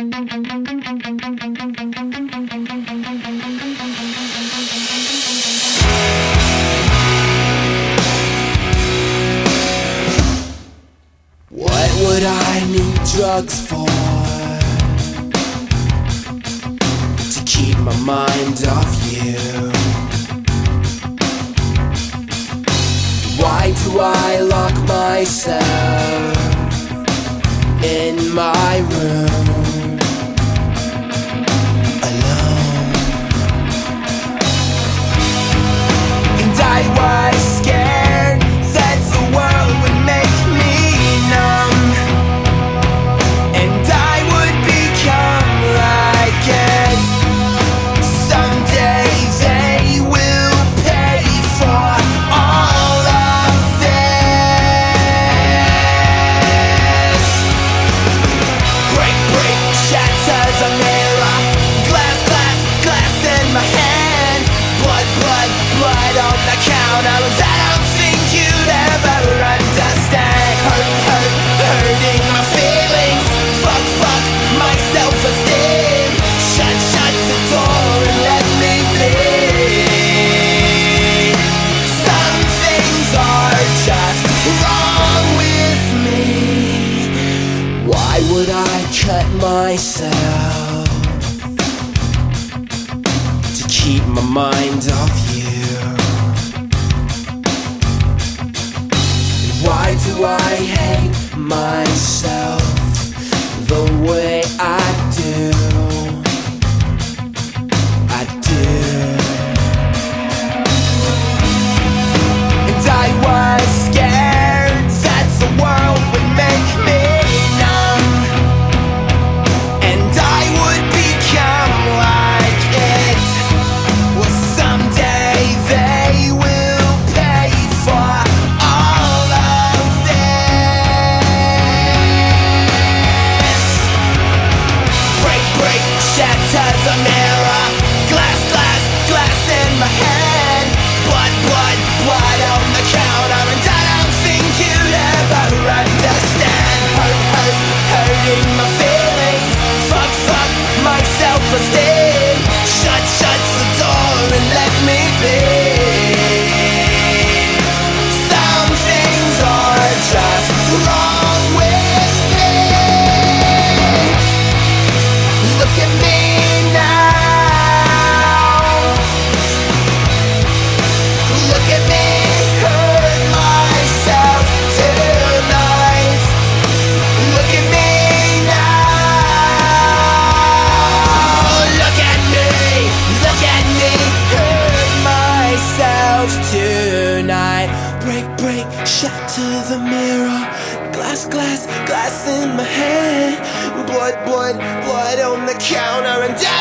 What would I need drugs for? To keep my mind off you. Why do I lock myself in my I don't think you'd ever understand. Hurting my feelings. Fuck, my self-esteem Shut, the door and let me Some things are just wrong with me. Why would I cut myself? keep my mind off you? do I hate myself? to the mirror. Glass, glass, glass in my hand. Blood, blood, blood on the counter and down.